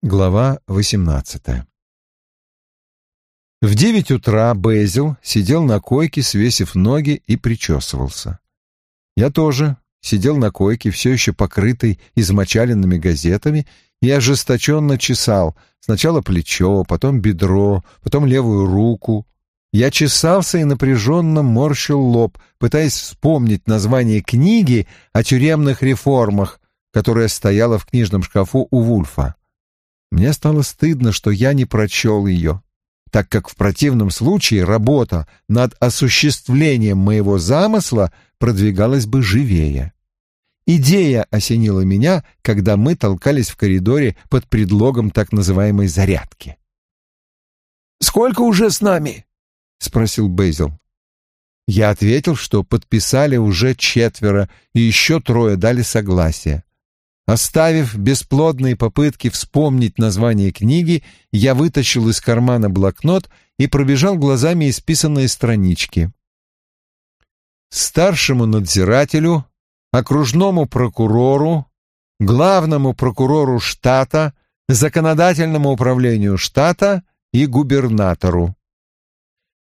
Глава 18 В девять утра Безил сидел на койке, свесив ноги и причесывался. Я тоже сидел на койке, все еще покрытый измочаленными газетами, и ожесточенно чесал сначала плечо, потом бедро, потом левую руку. Я чесался и напряженно морщил лоб, пытаясь вспомнить название книги о тюремных реформах, которая стояла в книжном шкафу у Вульфа. Мне стало стыдно, что я не прочел ее, так как в противном случае работа над осуществлением моего замысла продвигалась бы живее. Идея осенила меня, когда мы толкались в коридоре под предлогом так называемой зарядки. «Сколько уже с нами?» — спросил Бейзил. Я ответил, что подписали уже четверо, и еще трое дали согласие. Оставив бесплодные попытки вспомнить название книги, я вытащил из кармана блокнот и пробежал глазами исписанные странички. Старшему надзирателю, окружному прокурору, главному прокурору штата, законодательному управлению штата и губернатору.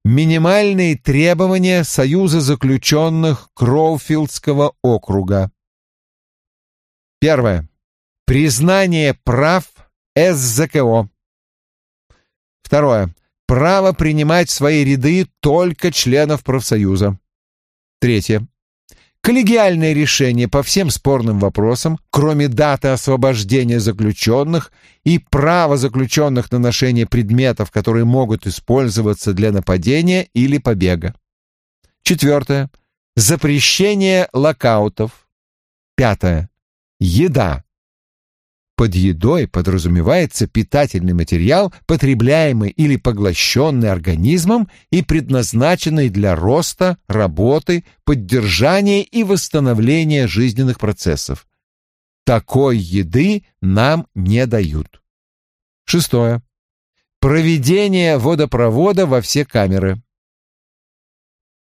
Минимальные требования Союза заключенных Кроуфилдского округа. Первое. Признание прав СЗКО. Второе. Право принимать в свои ряды только членов профсоюза. Третье. Коллегиальное решение по всем спорным вопросам, кроме даты освобождения заключенных и права заключенных на ношение предметов, которые могут использоваться для нападения или побега. Четвертое. Запрещение локаутов. Пятое. Еда. Под едой подразумевается питательный материал, потребляемый или поглощенный организмом и предназначенный для роста, работы, поддержания и восстановления жизненных процессов. Такой еды нам не дают. Шестое. Проведение водопровода во все камеры.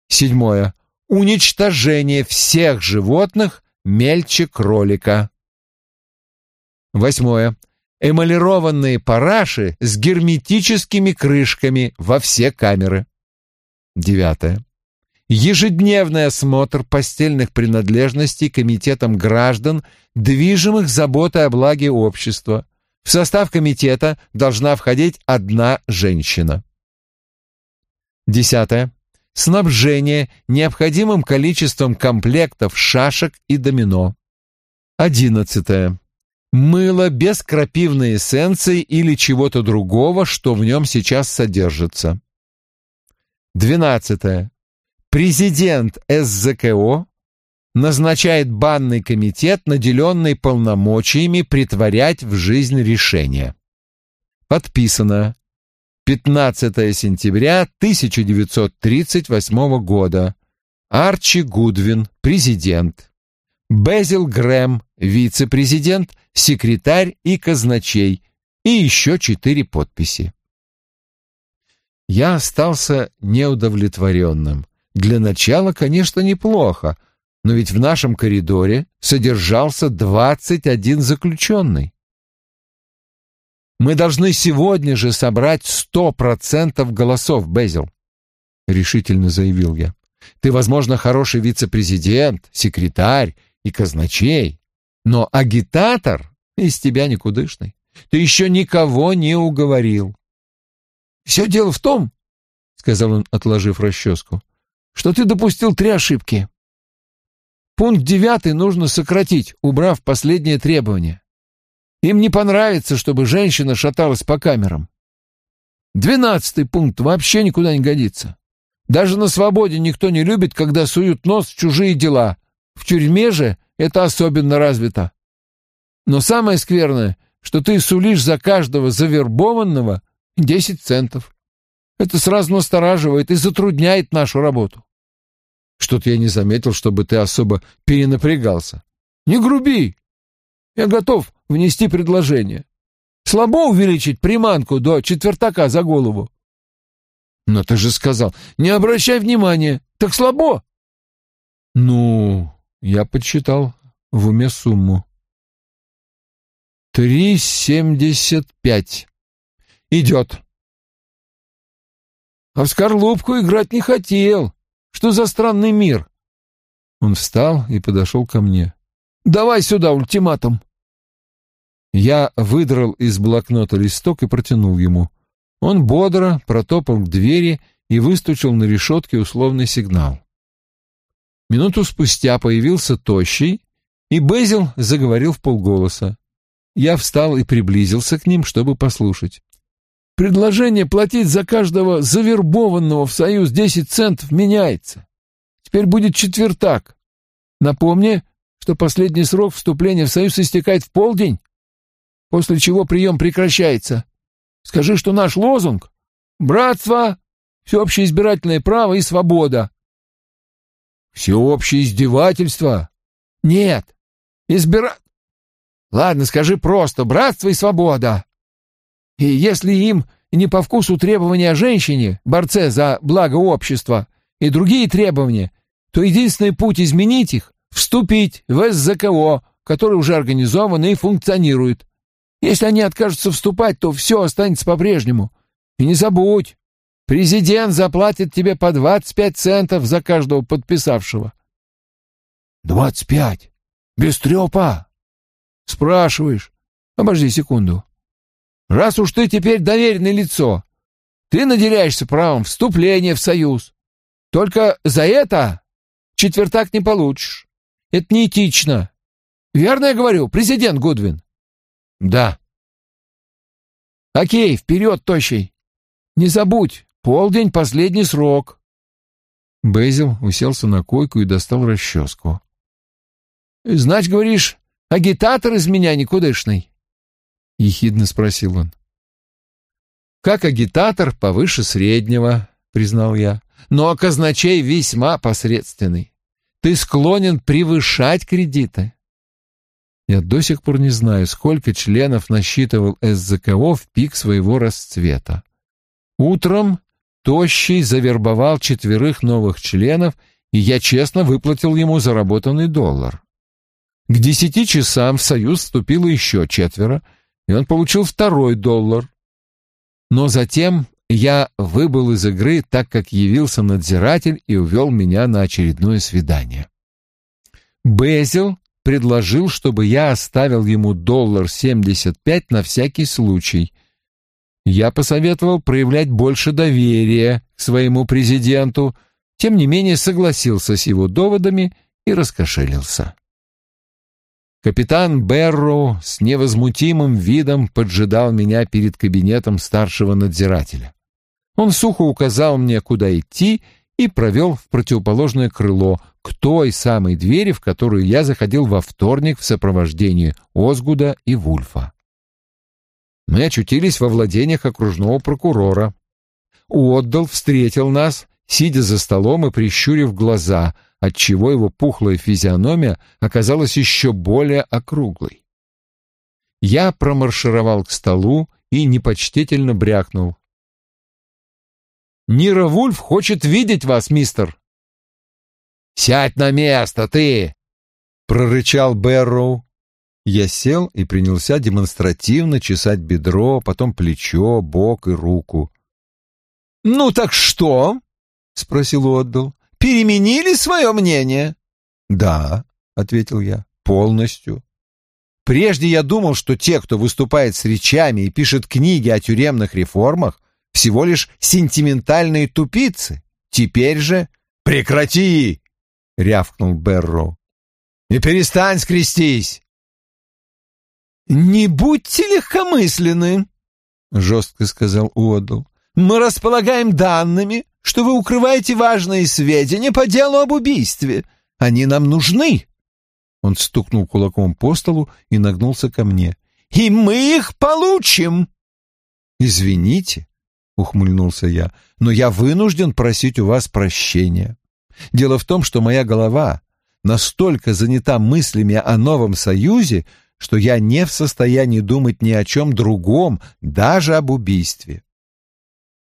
Седьмое. Уничтожение всех животных, мельче кролика. Восьмое. Эмалированные параши с герметическими крышками во все камеры. Девятое. Ежедневный осмотр постельных принадлежностей комитетом граждан, движимых заботой о благе общества. В состав комитета должна входить одна женщина. Десятое снабжение необходимым количеством комплектов шашек и домино. Одиннадцатое. Мыло без крапивной эссенции или чего-то другого, что в нем сейчас содержится. Двенадцатое. Президент СЗКО назначает банный комитет, наделенный полномочиями притворять в жизнь решения. Подписано 15 сентября 1938 года. Арчи Гудвин, президент. Безил Грэм, вице-президент, секретарь и казначей. И еще четыре подписи. Я остался неудовлетворенным. Для начала, конечно, неплохо, но ведь в нашем коридоре содержался 21 заключенный. Мы должны сегодня же собрать сто процентов голосов, Безил, — решительно заявил я. Ты, возможно, хороший вице-президент, секретарь и казначей, но агитатор из тебя никудышный. Ты еще никого не уговорил. Все дело в том, — сказал он, отложив расческу, — что ты допустил три ошибки. Пункт девятый нужно сократить, убрав последнее требование. Им не понравится, чтобы женщина шаталась по камерам. Двенадцатый пункт вообще никуда не годится. Даже на свободе никто не любит, когда суют нос в чужие дела. В тюрьме же это особенно развито. Но самое скверное, что ты сулишь за каждого завербованного десять центов. Это сразу настораживает и затрудняет нашу работу. Что-то я не заметил, чтобы ты особо перенапрягался. Не груби. Я готов внести предложение. Слабо увеличить приманку до четвертака за голову. Но ты же сказал, не обращай внимания. Так слабо. Ну, я подсчитал в уме сумму. Три семьдесят пять. Идет. А в скорлупку играть не хотел. Что за странный мир? Он встал и подошел ко мне. Давай сюда ультиматум. Я выдрал из блокнота листок и протянул ему. Он бодро протопал к двери и выстучил на решетке условный сигнал. Минуту спустя появился тощий, и Безил заговорил в полголоса. Я встал и приблизился к ним, чтобы послушать. Предложение платить за каждого завербованного в союз десять центов меняется. Теперь будет четвертак. Напомни, что последний срок вступления в союз истекает в полдень, после чего прием прекращается. Скажи, что наш лозунг — братство, всеобщее избирательное право и свобода. Всеобщее издевательство? Нет, избира... Ладно, скажи просто «братство и свобода». И если им не по вкусу требования женщине, борце за благо общества, и другие требования, то единственный путь изменить их — вступить в СЗКО, который уже организован и функционирует. Если они откажутся вступать, то все останется по-прежнему. И не забудь, президент заплатит тебе по 25 центов за каждого подписавшего. «Двадцать пять? Без трепа?» Спрашиваешь. Обожди секунду. Раз уж ты теперь доверенное лицо, ты наделяешься правом вступления в союз. Только за это четвертак не получишь. Это неэтично. Верно я говорю, президент Гудвин? Да. Окей, вперед, тощий. Не забудь, полдень — последний срок. Безил уселся на койку и достал расческу. Значит, говоришь, Агитатор из меня никудышный?» — ехидно спросил он. «Как агитатор повыше среднего», — признал я, — «но казначей весьма посредственный. Ты склонен превышать кредиты». Я до сих пор не знаю, сколько членов насчитывал СЗКО в пик своего расцвета. Утром Тощий завербовал четверых новых членов, и я честно выплатил ему заработанный доллар. К десяти часам в союз вступило еще четверо, и он получил второй доллар. Но затем я выбыл из игры, так как явился надзиратель и увел меня на очередное свидание. Безил предложил, чтобы я оставил ему доллар семьдесят пять на всякий случай. Я посоветовал проявлять больше доверия к своему президенту, тем не менее согласился с его доводами и раскошелился. Капитан Берроу с невозмутимым видом поджидал меня перед кабинетом старшего надзирателя. Он сухо указал мне, куда идти, и провел в противоположное крыло, к той самой двери, в которую я заходил во вторник в сопровождении Озгуда и Вульфа. Мы очутились во владениях окружного прокурора. Уотдал встретил нас, сидя за столом и прищурив глаза — отчего его пухлая физиономия оказалась еще более округлой. Я промаршировал к столу и непочтительно брякнул. «Нира Вульф хочет видеть вас, мистер!» «Сядь на место, ты!» — прорычал Берроу. Я сел и принялся демонстративно чесать бедро, потом плечо, бок и руку. «Ну так что?» — спросил Отдал переменили свое мнение?» «Да», — ответил я, — «полностью». Прежде я думал, что те, кто выступает с речами и пишет книги о тюремных реформах, всего лишь сентиментальные тупицы. Теперь же... «Прекрати!» — рявкнул Берроу. «И перестань скрестись!» «Не будьте легкомысленны!» — жестко сказал Уодл. «Мы располагаем данными, что вы укрываете важные сведения по делу об убийстве. Они нам нужны. Он стукнул кулаком по столу и нагнулся ко мне. И мы их получим. Извините, ухмыльнулся я, но я вынужден просить у вас прощения. Дело в том, что моя голова настолько занята мыслями о новом союзе, что я не в состоянии думать ни о чем другом, даже об убийстве.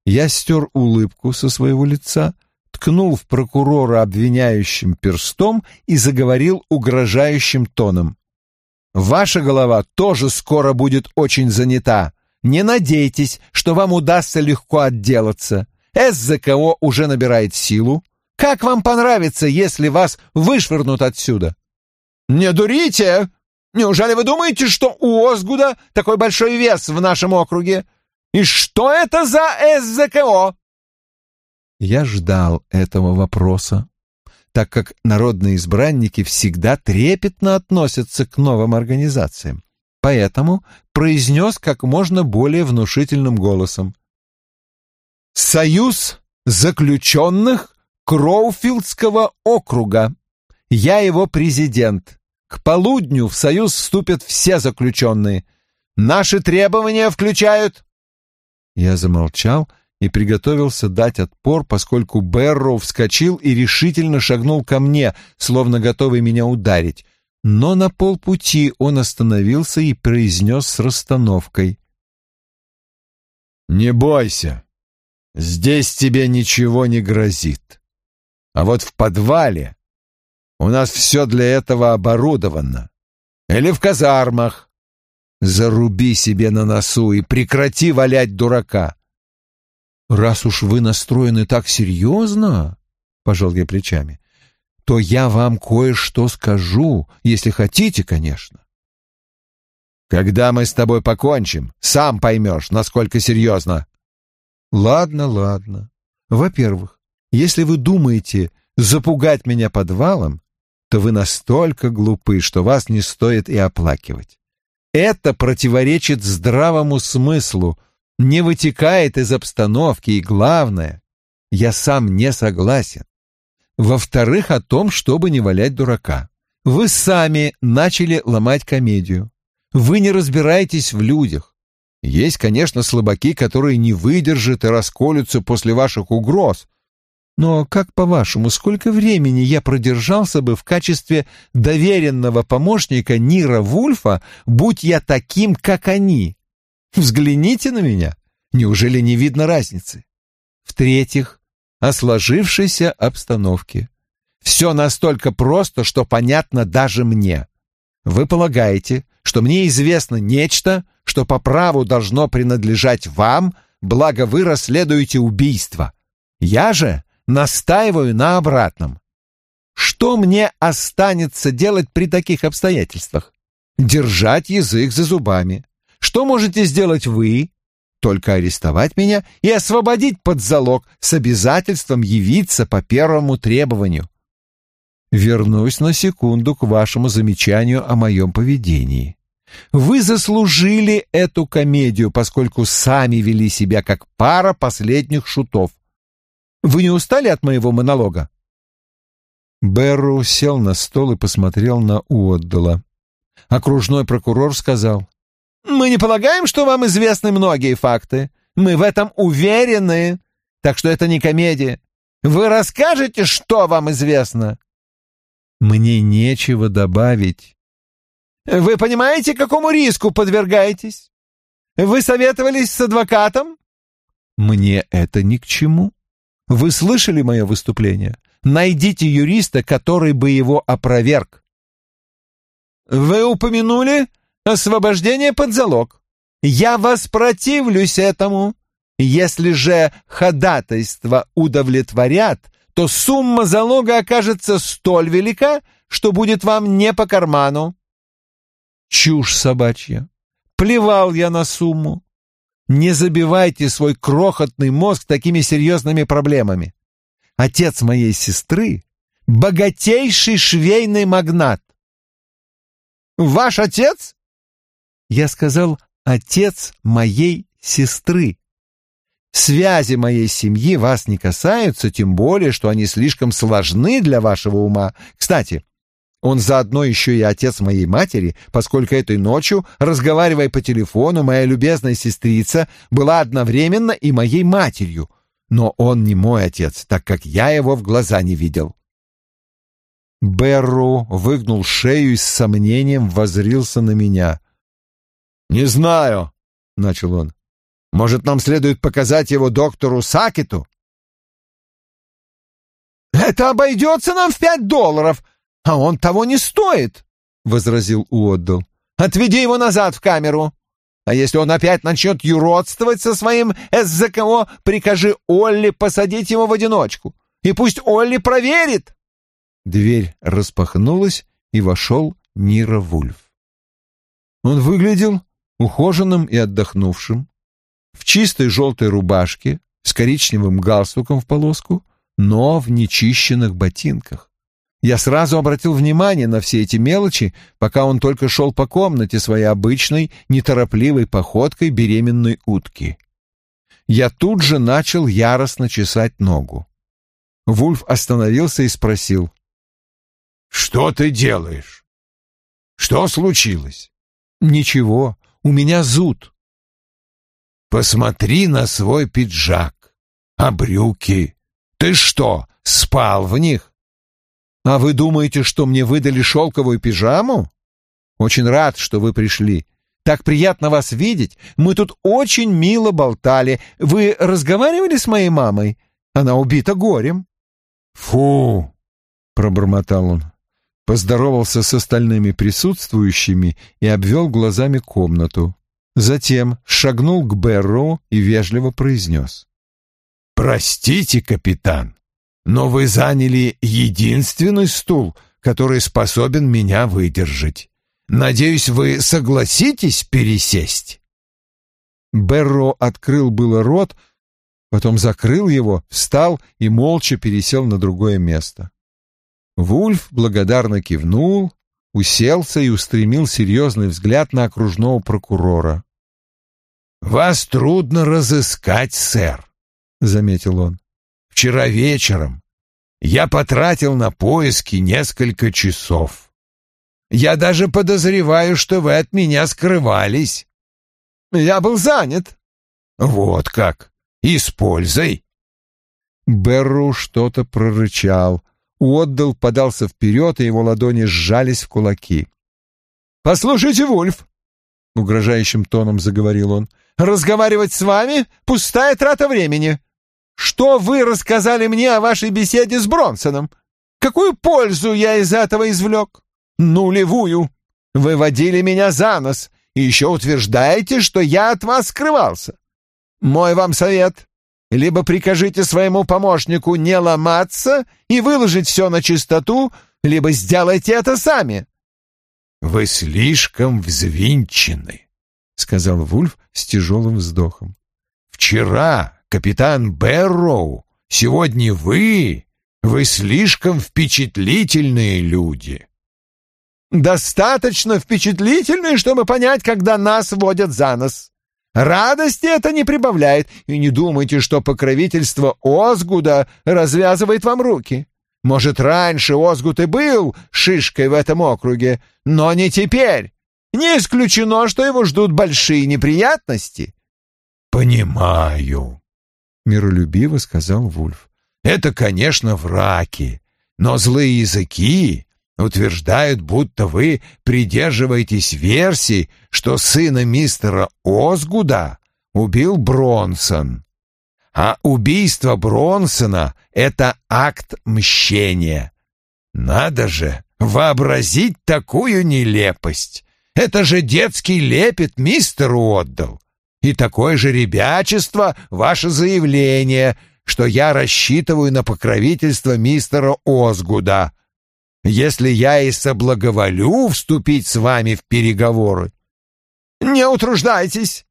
Я стер улыбку со своего лица, ткнул в прокурора обвиняющим перстом и заговорил угрожающим тоном. Ваша голова тоже скоро будет очень занята. Не надейтесь, что вам удастся легко отделаться. СЗКО уже набирает силу. Как вам понравится, если вас вышвырнут отсюда? Не дурите! Неужели вы думаете, что у Озгуда такой большой вес в нашем округе? И что это за СЗКО? Я ждал этого вопроса, так как народные избранники всегда трепетно относятся к новым организациям. Поэтому произнес как можно более внушительным голосом. «Союз заключенных Кроуфилдского округа. Я его президент. К полудню в союз вступят все заключенные. Наши требования включают...» Я замолчал и приготовился дать отпор, поскольку Берроу вскочил и решительно шагнул ко мне, словно готовый меня ударить. Но на полпути он остановился и произнес с расстановкой. «Не бойся, здесь тебе ничего не грозит. А вот в подвале у нас все для этого оборудовано. Или в казармах. Заруби себе на носу и прекрати валять дурака. «Раз уж вы настроены так серьезно, — пожал я плечами, — то я вам кое-что скажу, если хотите, конечно». «Когда мы с тобой покончим, сам поймешь, насколько серьезно». «Ладно, ладно. Во-первых, если вы думаете запугать меня подвалом, то вы настолько глупы, что вас не стоит и оплакивать. Это противоречит здравому смыслу, не вытекает из обстановки, и главное, я сам не согласен. Во-вторых, о том, чтобы не валять дурака. Вы сами начали ломать комедию. Вы не разбираетесь в людях. Есть, конечно, слабаки, которые не выдержат и расколются после ваших угроз. Но, как по-вашему, сколько времени я продержался бы в качестве доверенного помощника Нира Вульфа, будь я таким, как они? Взгляните на меня. Неужели не видно разницы? В-третьих, о сложившейся обстановке. Все настолько просто, что понятно даже мне. Вы полагаете, что мне известно нечто, что по праву должно принадлежать вам, благо вы расследуете убийство. Я же настаиваю на обратном. Что мне останется делать при таких обстоятельствах? Держать язык за зубами. Что можете сделать вы? Только арестовать меня и освободить под залог с обязательством явиться по первому требованию. Вернусь на секунду к вашему замечанию о моем поведении. Вы заслужили эту комедию, поскольку сами вели себя как пара последних шутов. Вы не устали от моего монолога?» Берру сел на стол и посмотрел на Уотдала. Окружной прокурор сказал, мы не полагаем, что вам известны многие факты. Мы в этом уверены. Так что это не комедия. Вы расскажете, что вам известно?» «Мне нечего добавить». «Вы понимаете, какому риску подвергаетесь? Вы советовались с адвокатом?» «Мне это ни к чему. Вы слышали мое выступление? Найдите юриста, который бы его опроверг». «Вы упомянули освобождение под залог. Я воспротивлюсь этому. Если же ходатайство удовлетворят, то сумма залога окажется столь велика, что будет вам не по карману. Чушь собачья. Плевал я на сумму. Не забивайте свой крохотный мозг такими серьезными проблемами. Отец моей сестры — богатейший швейный магнат. Ваш отец? Я сказал «отец моей сестры». Связи моей семьи вас не касаются, тем более, что они слишком сложны для вашего ума. Кстати, он заодно еще и отец моей матери, поскольку этой ночью, разговаривая по телефону, моя любезная сестрица была одновременно и моей матерью. Но он не мой отец, так как я его в глаза не видел. Берру выгнул шею и с сомнением возрился на меня. «Не знаю», — начал он. «Может, нам следует показать его доктору Сакету?» «Это обойдется нам в пять долларов, а он того не стоит», — возразил Уотдл. Отведи его назад в камеру. А если он опять начнет юродствовать со своим СЗКО, прикажи Олли посадить его в одиночку. И пусть Олли проверит. Дверь распахнулась, и вошел Нира Вульф. Он выглядел ухоженным и отдохнувшим, в чистой желтой рубашке, с коричневым галстуком в полоску, но в нечищенных ботинках. Я сразу обратил внимание на все эти мелочи, пока он только шел по комнате своей обычной, неторопливой походкой беременной утки. Я тут же начал яростно чесать ногу. Вульф остановился и спросил. «Что ты делаешь? Что случилось?» «Ничего, у меня зуд». «Посмотри на свой пиджак, а брюки. Ты что, спал в них?» «А вы думаете, что мне выдали шелковую пижаму? Очень рад, что вы пришли. Так приятно вас видеть. Мы тут очень мило болтали. Вы разговаривали с моей мамой? Она убита горем». «Фу!» — пробормотал он. Поздоровался с остальными присутствующими и обвел глазами комнату. Затем шагнул к Берроу и вежливо произнес. «Простите, капитан, но вы заняли единственный стул, который способен меня выдержать. Надеюсь, вы согласитесь пересесть?» Берро открыл было рот, потом закрыл его, встал и молча пересел на другое место. Вульф благодарно кивнул, уселся и устремил серьезный взгляд на окружного прокурора. «Вас трудно разыскать, сэр», — заметил он. Вчера вечером я потратил на поиски несколько часов. Я даже подозреваю, что вы от меня скрывались. Я был занят. Вот как. Используй. Берру что-то прорычал. Уотдал подался вперед, и его ладони сжались в кулаки. «Послушайте, Вульф!» — угрожающим тоном заговорил он. «Разговаривать с вами — пустая трата времени. Что вы рассказали мне о вашей беседе с Бронсоном? Какую пользу я из этого извлек? Нулевую. Вы водили меня за нос и еще утверждаете, что я от вас скрывался. Мой вам совет. Либо прикажите своему помощнику не ломаться и выложить все на чистоту, либо сделайте это сами. — Вы слишком взвинчены, — сказал Вульф с тяжелым вздохом. — Вчера капитан Берроу, сегодня вы, вы слишком впечатлительные люди». «Достаточно впечатлительные, чтобы понять, когда нас водят за нос. Радости это не прибавляет, и не думайте, что покровительство Озгуда развязывает вам руки. Может, раньше Озгуд и был шишкой в этом округе, но не теперь. Не исключено, что его ждут большие неприятности». «Понимаю», миролюбиво сказал Вульф. Это, конечно, враки, но злые языки утверждают, будто вы придерживаетесь версии, что сына мистера Озгуда убил Бронсон. А убийство Бронсона — это акт мщения. Надо же вообразить такую нелепость. Это же детский лепет мистеру отдал. И такое же ребячество ваше заявление, что я рассчитываю на покровительство мистера Озгуда. Если я и соблаговолю вступить с вами в переговоры. Не утруждайтесь,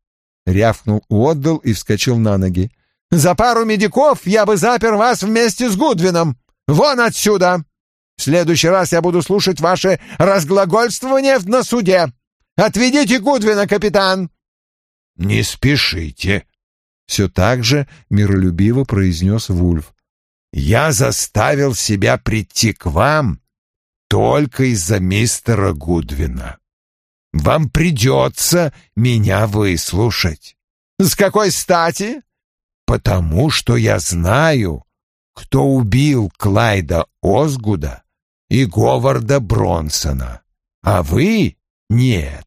рявкнул Уотдл и вскочил на ноги. За пару медиков я бы запер вас вместе с Гудвином. Вон отсюда. В следующий раз я буду слушать ваши разглагольствования на суде. Отведите Гудвина, капитан. «Не спешите», — все так же миролюбиво произнес Вульф. «Я заставил себя прийти к вам только из-за мистера Гудвина. Вам придется меня выслушать». «С какой стати?» «Потому что я знаю, кто убил Клайда Озгуда и Говарда Бронсона, а вы — нет».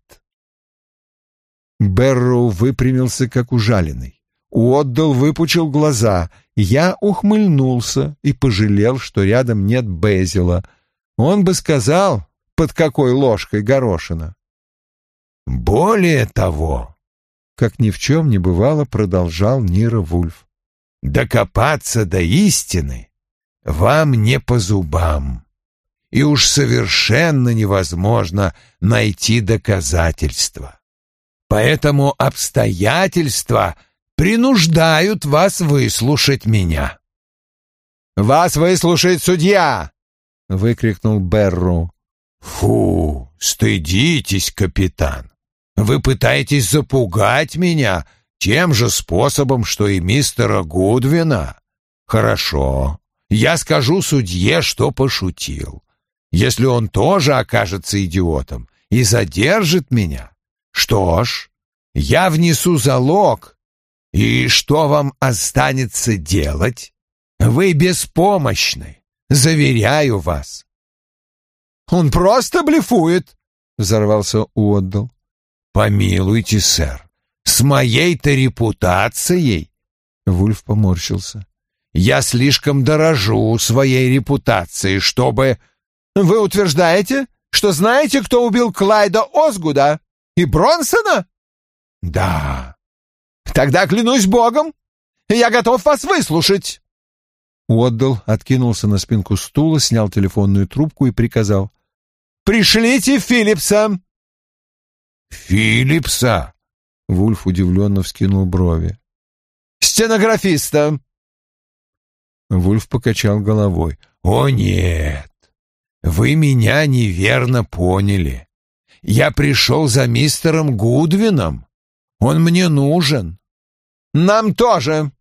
Берроу выпрямился, как ужаленный. Уотдал выпучил глаза. Я ухмыльнулся и пожалел, что рядом нет Безила. Он бы сказал, под какой ложкой горошина. Более того, как ни в чем не бывало, продолжал Нира Вульф. Докопаться до истины вам не по зубам, и уж совершенно невозможно найти доказательства. Поэтому обстоятельства принуждают вас выслушать меня. «Вас выслушает судья!» — выкрикнул Берру. «Фу, стыдитесь, капитан! Вы пытаетесь запугать меня тем же способом, что и мистера Гудвина? Хорошо, я скажу судье, что пошутил. Если он тоже окажется идиотом и задержит меня, что ж, я внесу залог. И что вам останется делать? Вы беспомощны, заверяю вас. Он просто блефует, взорвался Уотдл. Помилуйте, сэр, с моей-то репутацией. Вульф поморщился. Я слишком дорожу своей репутацией, чтобы... Вы утверждаете, что знаете, кто убил Клайда Озгуда и Бронсона? Да. Тогда клянусь богом, я готов вас выслушать. Уотдл откинулся на спинку стула, снял телефонную трубку и приказал. «Пришлите Филлипса!» «Филлипса?» Вульф удивленно вскинул брови. «Стенографиста!» Вульф покачал головой. «О нет! Вы меня неверно поняли. Я пришел за мистером Гудвином. Он мне нужен». «Нам тоже.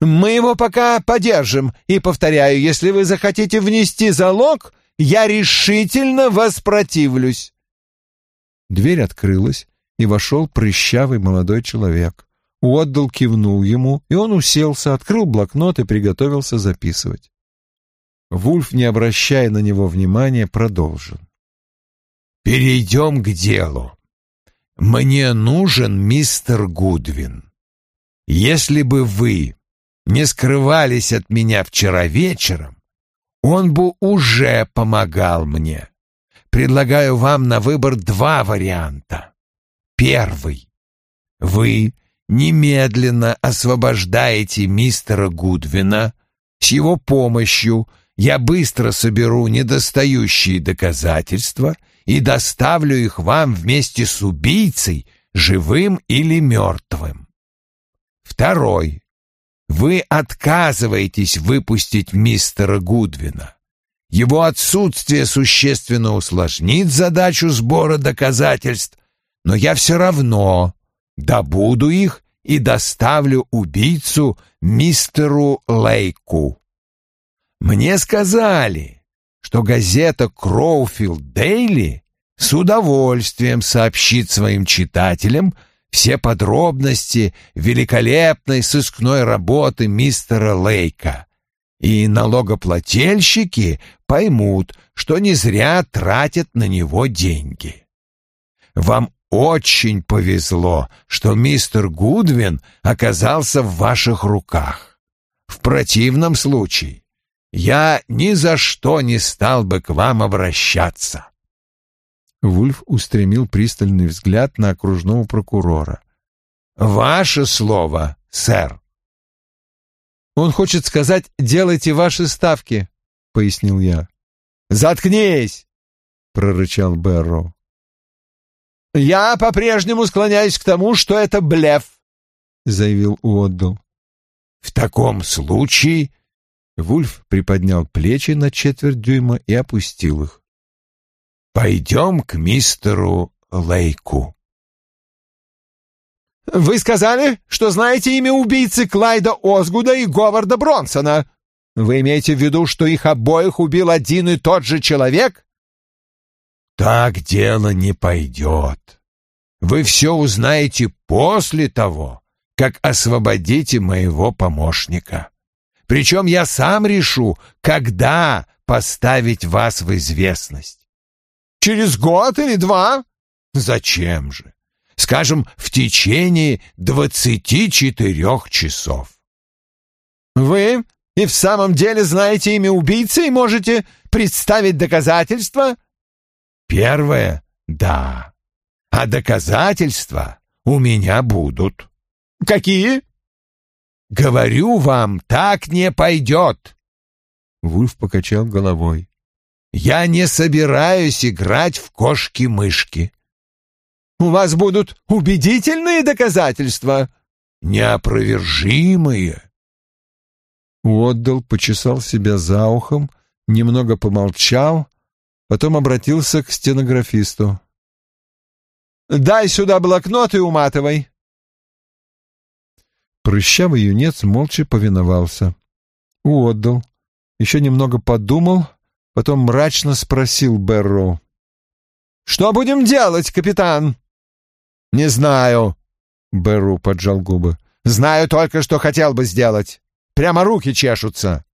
Мы его пока подержим. И, повторяю, если вы захотите внести залог, я решительно воспротивлюсь». Дверь открылась, и вошел прыщавый молодой человек. Уотдал кивнул ему, и он уселся, открыл блокнот и приготовился записывать. Вульф, не обращая на него внимания, продолжил. «Перейдем к делу. Мне нужен мистер Гудвин. Если бы вы не скрывались от меня вчера вечером, он бы уже помогал мне. Предлагаю вам на выбор два варианта. Первый. Вы немедленно освобождаете мистера Гудвина. С его помощью я быстро соберу недостающие доказательства и доставлю их вам вместе с убийцей, живым или мертвым. Второй. Вы отказываетесь выпустить мистера Гудвина. Его отсутствие существенно усложнит задачу сбора доказательств, но я все равно добуду их и доставлю убийцу мистеру Лейку. Мне сказали, что газета «Кроуфилд Дейли» с удовольствием сообщит своим читателям все подробности великолепной сыскной работы мистера Лейка, и налогоплательщики поймут, что не зря тратят на него деньги. Вам очень повезло, что мистер Гудвин оказался в ваших руках. В противном случае я ни за что не стал бы к вам обращаться. Вульф устремил пристальный взгляд на окружного прокурора. «Ваше слово, сэр». «Он хочет сказать, делайте ваши ставки», — пояснил я. «Заткнись!» — прорычал Берроу. «Я по-прежнему склоняюсь к тому, что это блеф», — заявил Уотдл. «В таком случае...» Вульф приподнял плечи на четверть дюйма и опустил их. Пойдем к мистеру Лейку. Вы сказали, что знаете имя убийцы Клайда Озгуда и Говарда Бронсона. Вы имеете в виду, что их обоих убил один и тот же человек? Так дело не пойдет. Вы все узнаете после того, как освободите моего помощника. Причем я сам решу, когда поставить вас в известность. Через год или два? Зачем же? Скажем, в течение двадцати четырех часов. Вы и в самом деле знаете имя убийцы и можете представить доказательства? Первое — да. а доказательства у меня будут. Какие? Говорю вам, так не пойдет. Вульф покачал головой. Я не собираюсь играть в кошки-мышки. У вас будут убедительные доказательства. Неопровержимые. Уотдал почесал себя за ухом, немного помолчал, потом обратился к стенографисту. «Дай сюда блокнот и уматывай». Прыщавый юнец молча повиновался. Уотдал еще немного подумал, потом мрачно спросил Берроу. «Что будем делать, капитан?» «Не знаю», — Берроу поджал губы. «Знаю только, что хотел бы сделать. Прямо руки чешутся».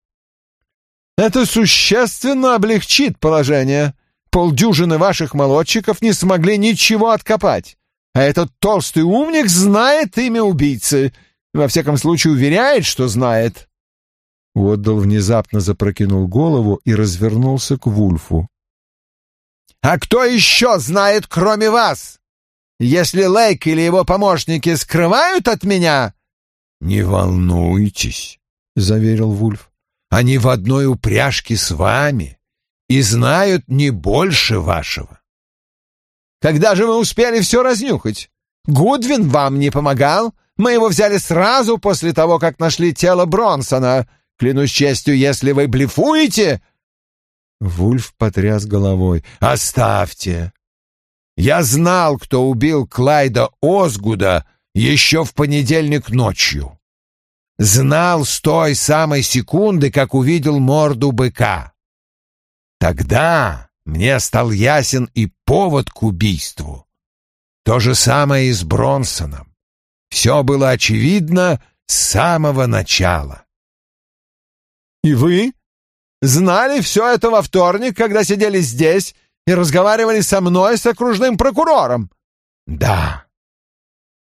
«Это существенно облегчит положение. Полдюжины ваших молодчиков не смогли ничего откопать. А этот толстый умник знает имя убийцы. Во всяком случае, уверяет, что знает». Уотдал внезапно запрокинул голову и развернулся к Вульфу. «А кто еще знает, кроме вас? Если Лейк или его помощники скрывают от меня...» «Не волнуйтесь», — заверил Вульф. «Они в одной упряжке с вами и знают не больше вашего». «Когда же вы успели все разнюхать? Гудвин вам не помогал? Мы его взяли сразу после того, как нашли тело Бронсона. Клянусь честью, если вы блефуете...» Вульф потряс головой. «Оставьте! Я знал, кто убил Клайда Озгуда еще в понедельник ночью. Знал с той самой секунды, как увидел морду быка. Тогда мне стал ясен и повод к убийству. То же самое и с Бронсоном. Все было очевидно с самого начала. «И вы знали все это во вторник, когда сидели здесь и разговаривали со мной, с окружным прокурором?» «Да.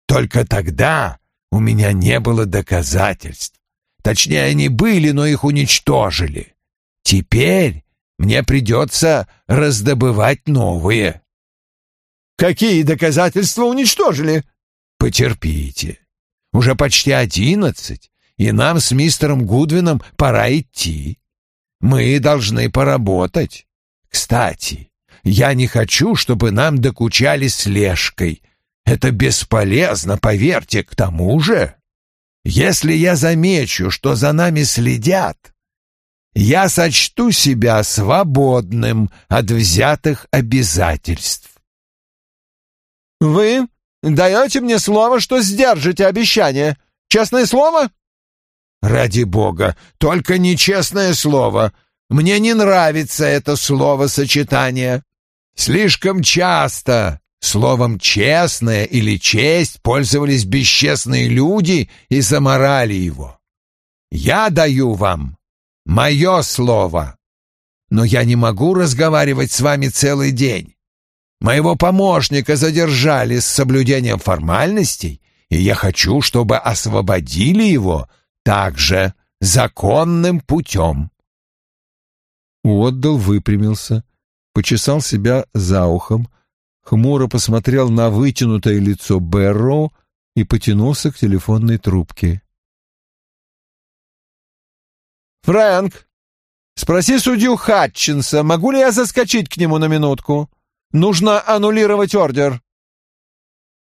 Только тогда у меня не было доказательств. Точнее, они были, но их уничтожили. Теперь мне придется раздобывать новые». «Какие доказательства уничтожили?» «Потерпите. Уже почти одиннадцать, и нам с мистером Гудвином пора идти. Мы должны поработать. Кстати, я не хочу, чтобы нам докучали слежкой. Это бесполезно, поверьте, к тому же. Если я замечу, что за нами следят, я сочту себя свободным от взятых обязательств. «Вы даете мне слово, что сдержите обещание? Честное слово?» Ради бога, только нечестное слово. Мне не нравится это словосочетание. Слишком часто словом «честное» или «честь» пользовались бесчестные люди и заморали его. Я даю вам мое слово, но я не могу разговаривать с вами целый день. Моего помощника задержали с соблюдением формальностей, и я хочу, чтобы освободили его также законным путем. Уотдал выпрямился, почесал себя за ухом, хмуро посмотрел на вытянутое лицо Бэрроу и потянулся к телефонной трубке. «Фрэнк, спроси судью Хатчинса, могу ли я заскочить к нему на минутку? Нужно аннулировать ордер».